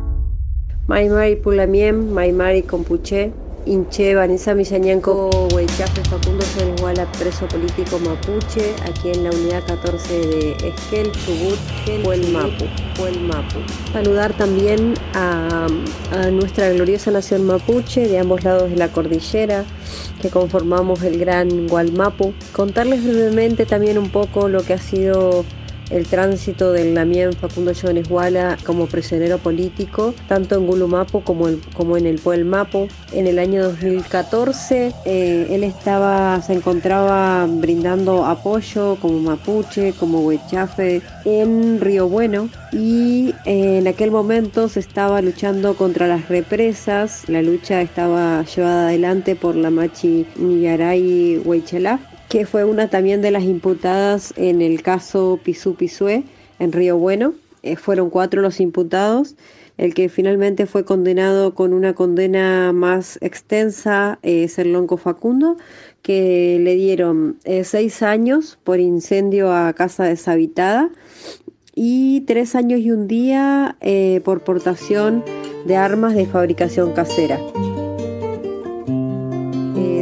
Maimari Pulamiem, Maimari Compuche, Inche, Vanessa Misañanco, Huaychafe, Facundo Iguala, preso político mapuche, aquí en la unidad 14 de Esquel, Chubut, Huelmapu, Huelmapu. Saludar también a, a nuestra gloriosa nación mapuche de ambos lados de la cordillera, que conformamos el gran Gualmapu. Contarles brevemente también un poco lo que ha sido el tránsito del Lamien Facundo Jones Wala como prisionero político, tanto en Gulumapo como, en, el Puelmapo. En el año 2014 eh, él estaba, se encontraba brindando apoyo como mapuche, como huechafe en Río Bueno y eh, en aquel momento se estaba luchando contra las represas, la lucha estaba llevada adelante por la Machi Niyaray Huaychalá que fue una también de las imputadas en el caso Pisú Pisué en Río Bueno. Eh, fueron cuatro los imputados. El que finalmente fue condenado con una condena más extensa es el Lonco Facundo, que le dieron eh, seis años por incendio a casa deshabitada y tres años y un día eh, por portación de armas de fabricación casera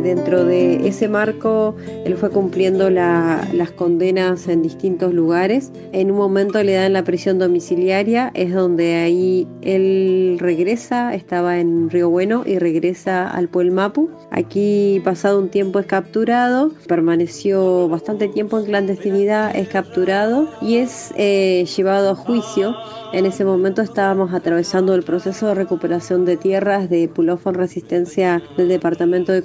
dentro de ese marco él fue cumpliendo la, las condenas en distintos lugares. En un momento le dan la prisión domiciliaria, es donde ahí él regresa, estaba en Río Bueno y regresa al Puelmapu. Aquí pasado un tiempo es capturado, permaneció bastante tiempo en clandestinidad, es capturado y es eh, llevado a juicio. En ese momento estábamos atravesando el proceso de recuperación de tierras de Pulofon Resistencia del departamento de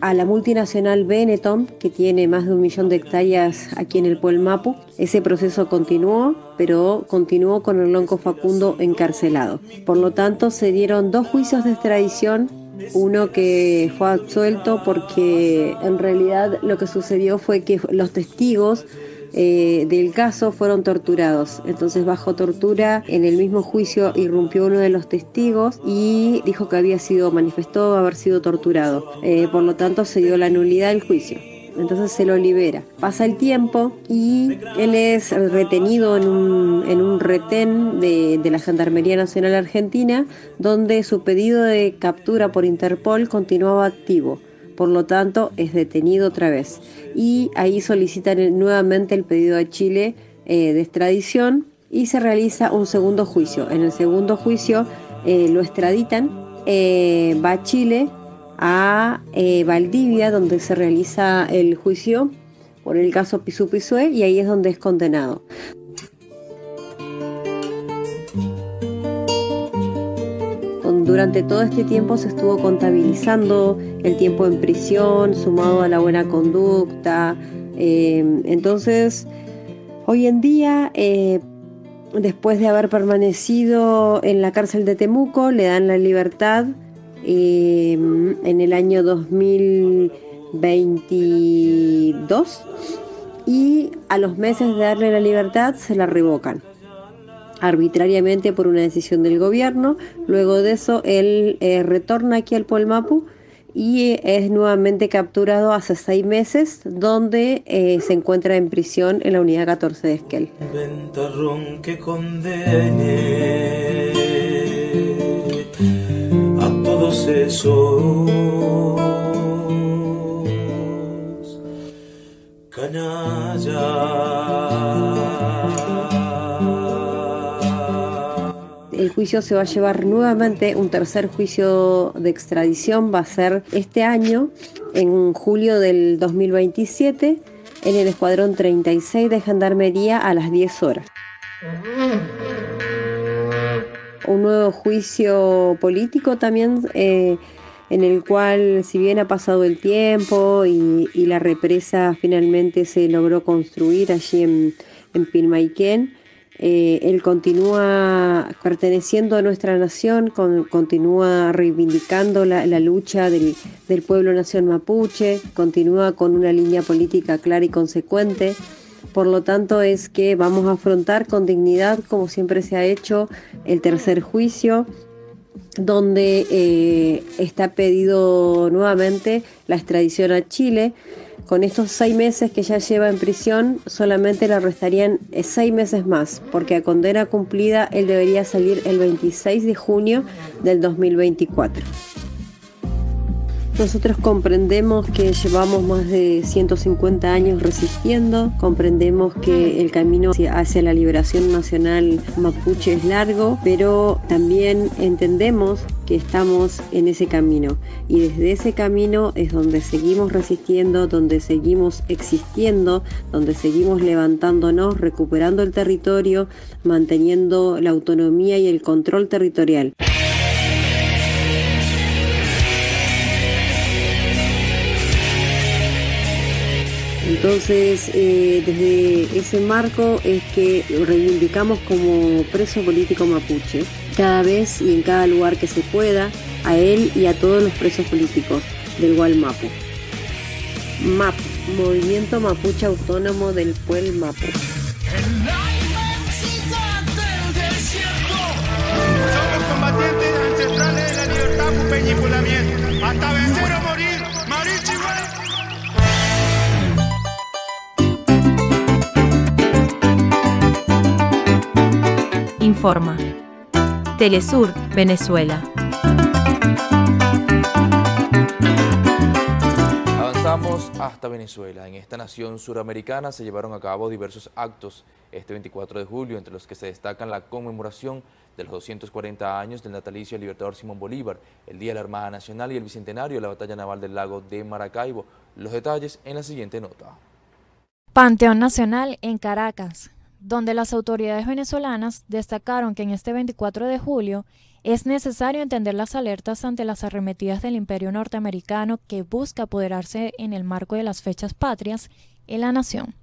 A la multinacional Benetton, que tiene más de un millón de hectáreas aquí en el Puelmapu. Ese proceso continuó, pero continuó con el Lonco Facundo encarcelado. Por lo tanto, se dieron dos juicios de extradición uno que fue absuelto porque en realidad lo que sucedió fue que los testigos eh, del caso fueron torturados. Entonces, bajo tortura, en el mismo juicio irrumpió uno de los testigos y dijo que había sido, manifestó haber sido torturado. Eh, por lo tanto, se dio la nulidad del juicio. entonces se lo libera. Pasa el tiempo y él es retenido en un, en un retén de, de la Gendarmería Nacional Argentina, donde su pedido de captura por Interpol continuaba activo por lo tanto es detenido otra vez. Y ahí solicitan nuevamente el pedido a Chile eh, de extradición y se realiza un segundo juicio. En el segundo juicio eh, lo extraditan, eh, va a Chile, a Valdivia, donde se realiza el juicio por el caso Pisu Pisue y ahí es donde es condenado. Durante todo este tiempo se estuvo contabilizando el tiempo en prisión, sumado a la buena conducta. entonces, Hoy en día, eh, después de haber permanecido en la cárcel de Temuco, le dan la libertad eh, en el año 2022 y a los meses de darle la libertad se la revocan arbitrariamente por una decisión del gobierno. Luego de eso, él eh, retorna aquí al Polmapu y es nuevamente capturado hace seis meses, donde eh, se encuentra en prisión en la unidad 14 de Esquel. que condene a todos esos el juicio se va a llevar nuevamente, un tercer juicio de extradición va a ser este año, en julio del 2027, en el Escuadrón 36 de Gendarmería a las 10 horas. Un nuevo juicio político también, eh, en el cual, si bien ha pasado el tiempo y, la represa finalmente se logró construir allí en, en Pilmaiquén, eh, él continúa perteneciendo a nuestra nación, continúa reivindicando la, lucha del, pueblo nación mapuche, continúa con una línea política clara y consecuente. Por lo tanto, es que vamos a afrontar con dignidad, como siempre se ha hecho, el tercer juicio, donde eh, está pedido nuevamente la extradición a Chile con estos seis meses que ya lleva en prisión, solamente le restarían eh, seis meses más, porque a condena cumplida él debería salir el 26 de junio del 2024. Nosotros comprendemos que llevamos más de 150 años resistiendo, comprendemos que el camino hacia la liberación nacional mapuche es largo, pero también entendemos que estamos en ese camino y desde ese camino es donde seguimos resistiendo, donde seguimos existiendo, donde seguimos levantándonos, recuperando el territorio, manteniendo la autonomía y el control territorial. Entonces, eh, desde ese marco es que reivindicamos como preso político mapuche, cada vez y en cada lugar que se pueda, a él y a todos los presos políticos del Gualmapu. MAP, Movimiento Mapuche Autónomo del Pueblo Mapu. Somos combatientes ancestrales de la libertad, hasta vencer morir, informa. Telesur, Venezuela. Avanzamos hasta Venezuela. En esta nación suramericana se llevaron a cabo diversos actos este 24 de julio, entre los que se destacan la conmemoración de los 240 años del natalicio del libertador Simón Bolívar, el Día de la Armada Nacional y el Bicentenario de la Batalla Naval del Lago de Maracaibo. Los detalles en la siguiente nota. Panteón Nacional en Caracas donde las autoridades venezolanas destacaron que en este 24 de julio es necesario entender las alertas ante las arremetidas del imperio norteamericano que busca apoderarse en el marco de las fechas patrias en la nación.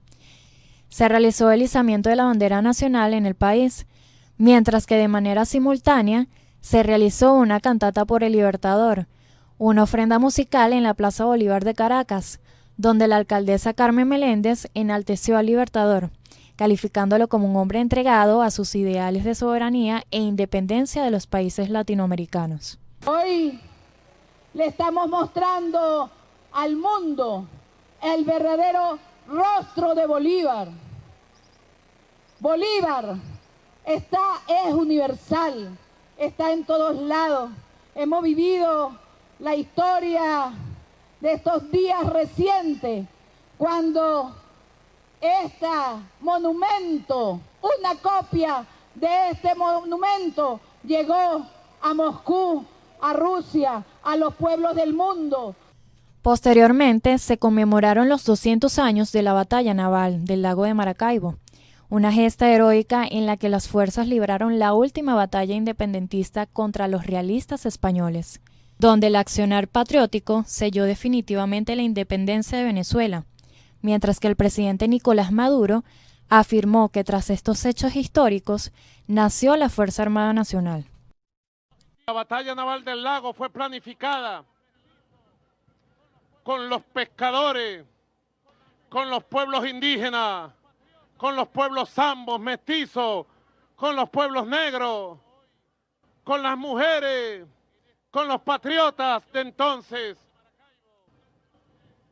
Se realizó el izamiento de la bandera nacional en el país, mientras que de manera simultánea se realizó una cantata por el Libertador, una ofrenda musical en la Plaza Bolívar de Caracas, donde la alcaldesa Carmen Meléndez enalteció al Libertador, calificándolo como un hombre entregado a sus ideales de soberanía e independencia de los países latinoamericanos. Hoy le estamos mostrando al mundo el verdadero rostro de Bolívar. Bolívar está, es universal, está en todos lados. Hemos vivido la historia de estos días recientes, cuando este monumento, una copia de este monumento, llegó a Moscú, a Rusia, a los pueblos del mundo. Posteriormente se conmemoraron los 200 años de la batalla naval del lago de Maracaibo, una gesta heroica en la que las fuerzas libraron la última batalla independentista contra los realistas españoles, donde el accionar patriótico selló definitivamente la independencia de Venezuela, mientras que el presidente Nicolás Maduro afirmó que tras estos hechos históricos nació la Fuerza Armada Nacional. La batalla naval del lago fue planificada con los pescadores, con los pueblos indígenas, con los pueblos zambos, mestizos, con los pueblos negros, con las mujeres, con los patriotas de entonces.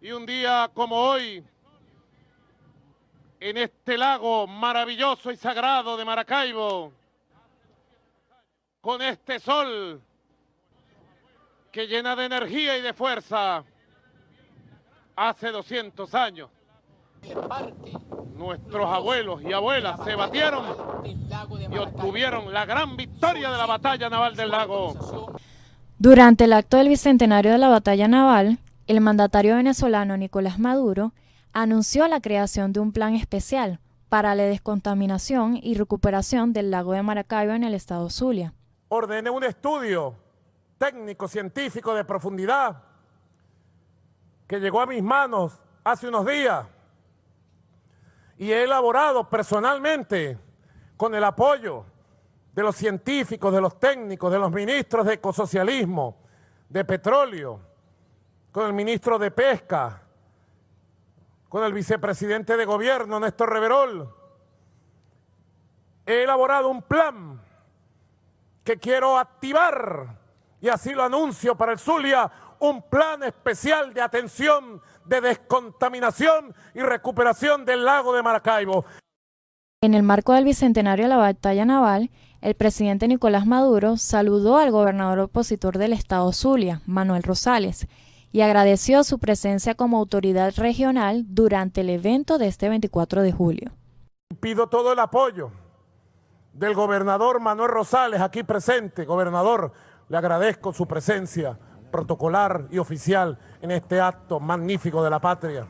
Y un día como hoy, en este lago maravilloso y sagrado de Maracaibo, con este sol que llena de energía y de fuerza, hace 200 años. Nuestros abuelos y abuelas se batieron y obtuvieron la gran victoria de la batalla naval del lago. Durante el acto del bicentenario de la batalla naval, el mandatario venezolano Nicolás Maduro anunció la creación de un plan especial para la descontaminación y recuperación del lago de Maracaibo en el estado Zulia. Ordené un estudio técnico, científico de profundidad que llegó a mis manos hace unos días y he elaborado personalmente con el apoyo de los científicos, de los técnicos, de los ministros de ecosocialismo, de petróleo, con el ministro de pesca, con el vicepresidente de gobierno, Néstor Reverol. He elaborado un plan que quiero activar, y así lo anuncio para el Zulia, un plan especial de atención, de descontaminación y recuperación del lago de Maracaibo. En el marco del bicentenario de la batalla naval, el presidente Nicolás Maduro saludó al gobernador opositor del estado Zulia, Manuel Rosales, y agradeció su presencia como autoridad regional durante el evento de este 24 de julio. Pido todo el apoyo del gobernador Manuel Rosales aquí presente. Gobernador, le agradezco su presencia protocolar y oficial en este acto magnífico de la patria.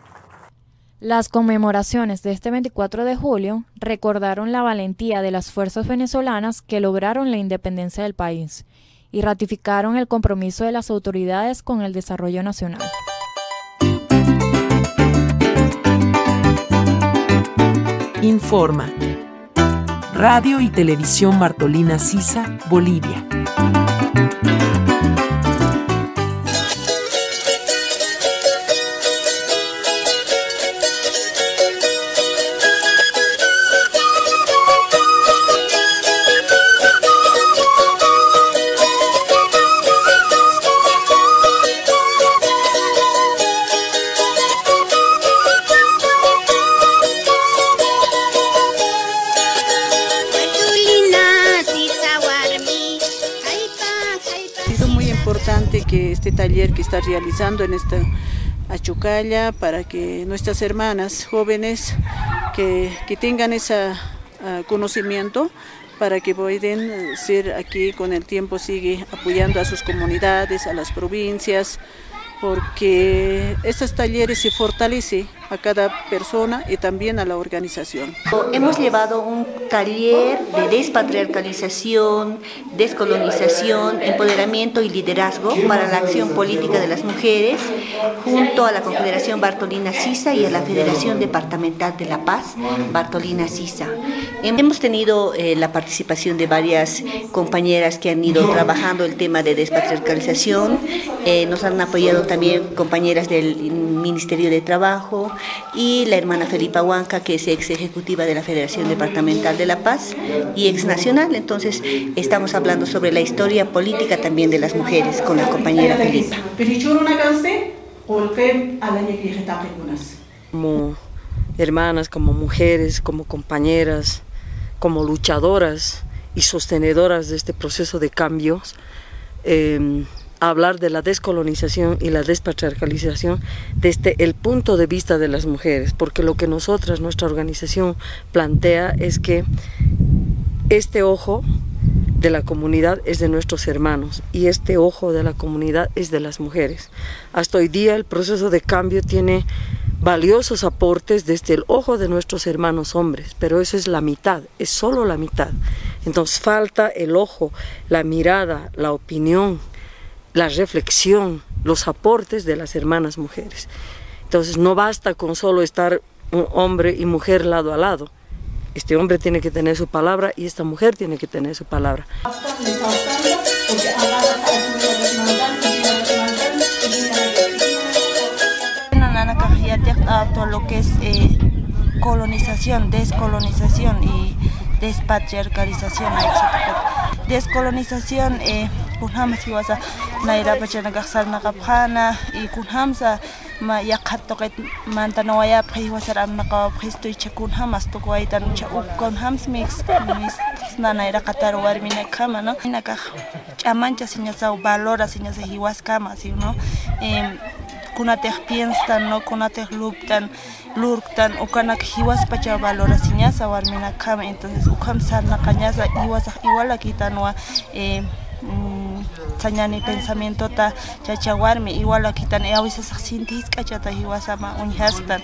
Las conmemoraciones de este 24 de julio recordaron la valentía de las fuerzas venezolanas que lograron la independencia del país y ratificaron el compromiso de las autoridades con el desarrollo nacional. Informa. Radio y Televisión Bartolina Sisa, Bolivia. Taller que está realizando en esta Achucalla para que nuestras hermanas jóvenes que, que tengan ese ah, conocimiento para que puedan ser aquí con el tiempo sigue apoyando a sus comunidades, a las provincias, porque estos talleres se fortalece a cada persona y también a la organización. Hemos llevado un taller de despatriarcalización, descolonización, empoderamiento y liderazgo para la acción política de las mujeres junto a la Confederación Bartolina Sisa y a la Federación Departamental de La Paz Bartolina Sisa. Hemos tenido eh, la participación de varias compañeras que han ido trabajando el tema de despatriarcalización, eh, nos han apoyado también compañeras del Ministerio de Trabajo, y la hermana Felipa Huanca, que es ex ejecutiva de la Federación Departamental de La Paz y ex nacional. Entonces, estamos hablando sobre la historia política también de las mujeres con la compañera Felipa. como hermanas, como mujeres, como compañeras, como luchadoras y sostenedoras de este proceso de cambios, eh, hablar de la descolonización y la despatriarcalización desde el punto de vista de las mujeres, porque lo que nosotras, nuestra organización, plantea es que este ojo de la comunidad es de nuestros hermanos y este ojo de la comunidad es de las mujeres. Hasta hoy día el proceso de cambio tiene valiosos aportes desde el ojo de nuestros hermanos hombres, pero eso es la mitad, es solo la mitad. Entonces falta el ojo, la mirada, la opinión, la reflexión, los aportes de las hermanas mujeres. Entonces no basta con solo estar un hombre y mujer lado a lado. Este hombre tiene que tener su palabra y esta mujer tiene que tener su palabra. todo lo que es eh, colonización, descolonización y despatriarcalización. Descolonización, eh, kunhamsa hiwasa naira pachana gaxarna qaphana y kunhamsa ma yaqhattoqet mantanawayapqa hiwasar amnaqa qhistoycha kunhamas tukwaytan cha ukunhams mix mis nanaira qatar warmina kama no inaka ch'amancha siñasa valora siñasa hiwaskama si no eh, kunatej pienstan no kunatej luptan lurktan ukanak hiwas pacha valora siñasa warmina kama entonces ukam sarna kañasa hiwasa iwala kitanwa eh, sañani pensamiento ta chachawarmi igual aquí tan a veces sintis cachata hiwasama unhastan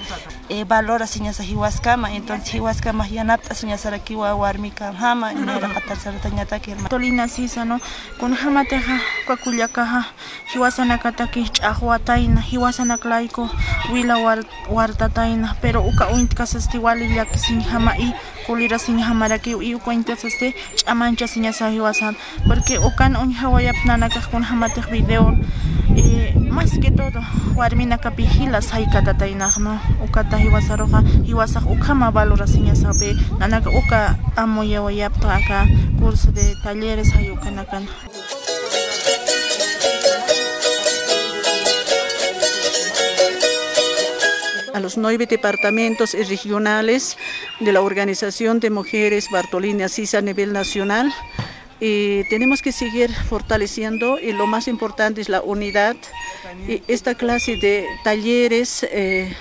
e valora siñasa hiwaskama entonces hiwaskama yanata siñasara kiwa warmi kan hama nera qatar sarata ñata kirma. Tolina sisa no kun hama teja kakullakaja hiwasana kataki ch'aqwatayna hiwasana klaiko wila wartatayna pero uka uintkasasti walillaki sin hama y kulira sin hamaraki y uka uintkasasti ch'amancha siñasa hiwasan porque ukan unhawayapnana con hamatek video. Eh, más que todo warmina kapihila saykatataynaqno ukata hiwasaruqa hiwasaq ukhama valoraciña sabe. Nanaka uka amo yawayapqa acá curso de talleres hayukanakan a los nueve departamentos regionales de la Organización de Mujeres Bartolina Sisa a nivel nacional y tenemos que seguir fortaleciendo y lo más importante es la unidad. Y esta clase de talleres eh,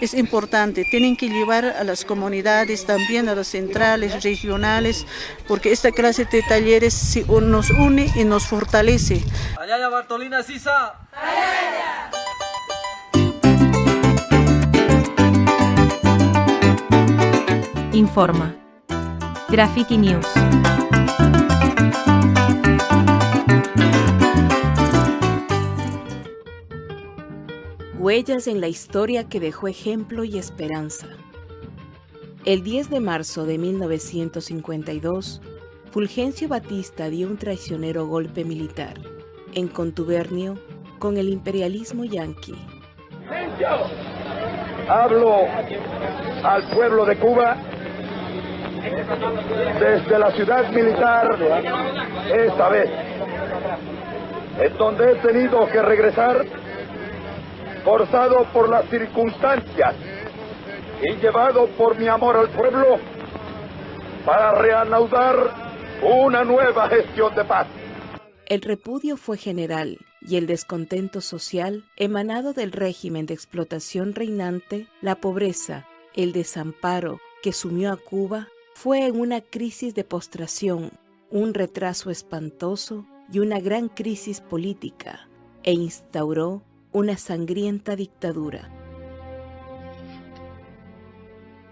es importante, tienen que llevar a las comunidades, también a las centrales, regionales, porque esta clase de talleres nos une y nos fortalece. Allá Bartolina Sisa. Informa. Graffiti News. Huellas en la historia que dejó ejemplo y esperanza. El 10 de marzo de 1952, Fulgencio Batista dio un traicionero golpe militar, en contubernio con el imperialismo yanqui. Hablo al pueblo de Cuba desde la ciudad militar esta vez, en donde he tenido que regresar forzado por las circunstancias y llevado por mi amor al pueblo para reanudar una nueva gestión de paz. El repudio fue general y el descontento social emanado del régimen de explotación reinante, la pobreza, el desamparo que sumió a Cuba fue en una crisis de postración, un retraso espantoso y una gran crisis política, e instauró una sangrienta dictadura.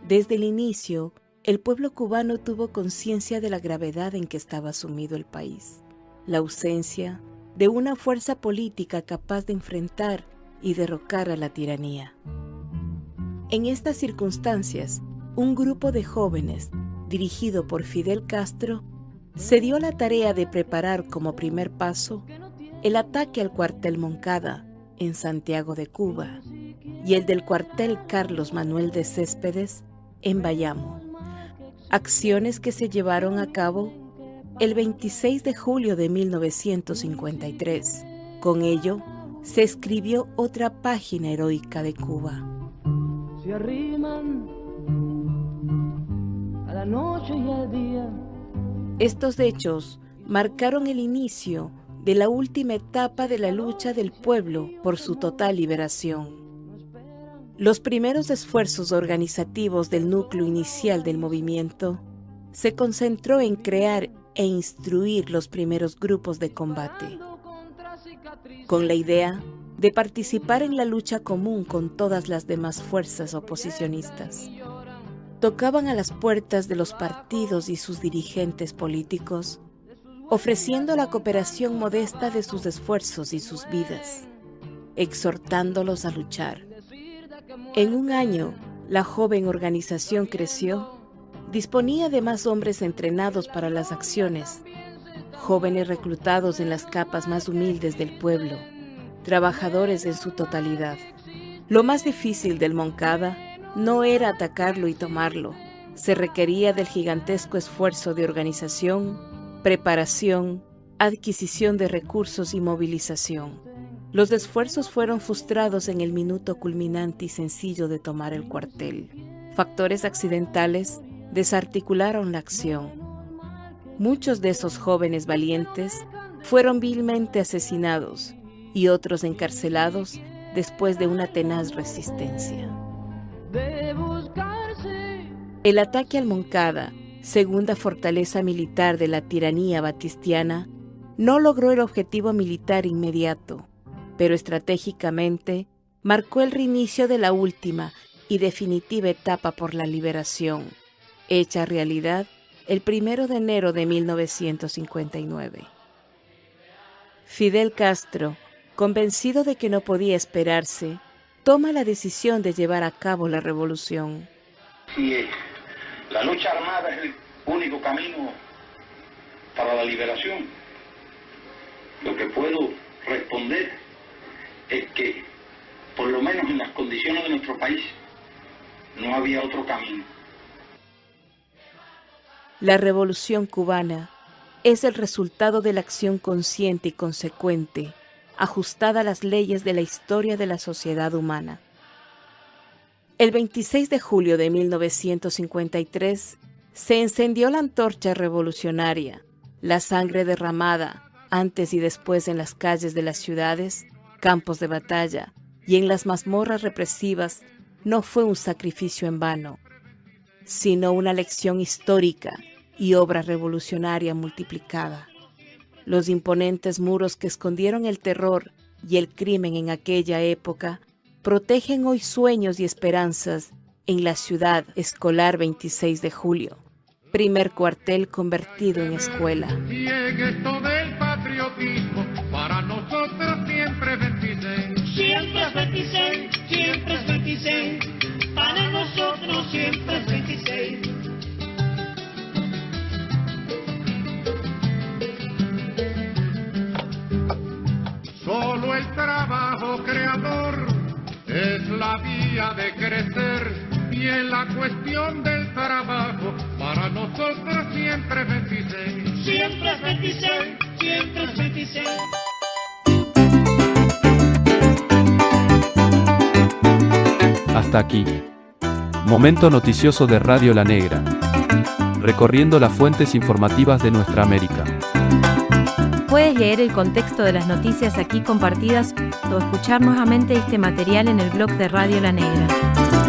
Desde el inicio, el pueblo cubano tuvo conciencia de la gravedad en que estaba sumido el país, la ausencia de una fuerza política capaz de enfrentar y derrocar a la tiranía. En estas circunstancias, un grupo de jóvenes, dirigido por Fidel Castro, se dio la tarea de preparar como primer paso el ataque al cuartel Moncada en Santiago de Cuba y el del cuartel Carlos Manuel de Céspedes en Bayamo. Acciones que se llevaron a cabo el 26 de julio de 1953. Con ello, se escribió otra página heroica de Cuba. Se arriman Estos hechos marcaron el inicio de la última etapa de la lucha del pueblo por su total liberación. Los primeros esfuerzos organizativos del núcleo inicial del movimiento se concentró en crear e instruir los primeros grupos de combate, con la idea de participar en la lucha común con todas las demás fuerzas oposicionistas. Tocaban a las puertas de los partidos y sus dirigentes políticos ofreciendo la cooperación modesta de sus esfuerzos y sus vidas, exhortándolos a luchar. En un año, la joven organización creció, disponía de más hombres entrenados para las acciones, jóvenes reclutados en las capas más humildes del pueblo, trabajadores en su totalidad. Lo más difícil del Moncada no era atacarlo y tomarlo, se requería del gigantesco esfuerzo de organización, preparación, adquisición de recursos y movilización. Los esfuerzos fueron frustrados en el minuto culminante y sencillo de tomar el cuartel. Factores accidentales desarticularon la acción. Muchos de esos jóvenes valientes fueron vilmente asesinados y otros encarcelados después de una tenaz resistencia. El ataque al Moncada segunda fortaleza militar de la tiranía batistiana, no logró el objetivo militar inmediato, pero estratégicamente marcó el reinicio de la última y definitiva etapa por la liberación, hecha realidad el 1 de enero de 1959. Fidel Castro, convencido de que no podía esperarse, toma la decisión de llevar a cabo la revolución. La lucha armada es el único camino para la liberación. Lo que puedo responder es que, por lo menos en las condiciones de nuestro país, no había otro camino. La revolución cubana es el resultado de la acción consciente y consecuente, ajustada a las leyes de la historia de la sociedad humana. El 26 de julio de 1953 se encendió la antorcha revolucionaria. La sangre derramada antes y después en las calles de las ciudades, campos de batalla y en las mazmorras represivas no fue un sacrificio en vano, sino una lección histórica y obra revolucionaria multiplicada. Los imponentes muros que escondieron el terror y el crimen en aquella época protegen hoy sueños y esperanzas en la ciudad escolar 26 de julio, primer cuartel convertido en escuela. Y en esto del patriotismo, para nosotros siempre es 26. Siempre es 26, siempre es 26, para nosotros siempre es 26. Solo el trabajo creador es la vía de crecer y en la cuestión del trabajo para nosotros siempre es 26. Siempre es 26, siempre es 26. Hasta aquí. Momento noticioso de Radio La Negra. Recorriendo las fuentes informativas de nuestra América. Puedes leer el contexto de las noticias aquí compartidas o escuchar nuevamente este material en el blog de Radio La Negra.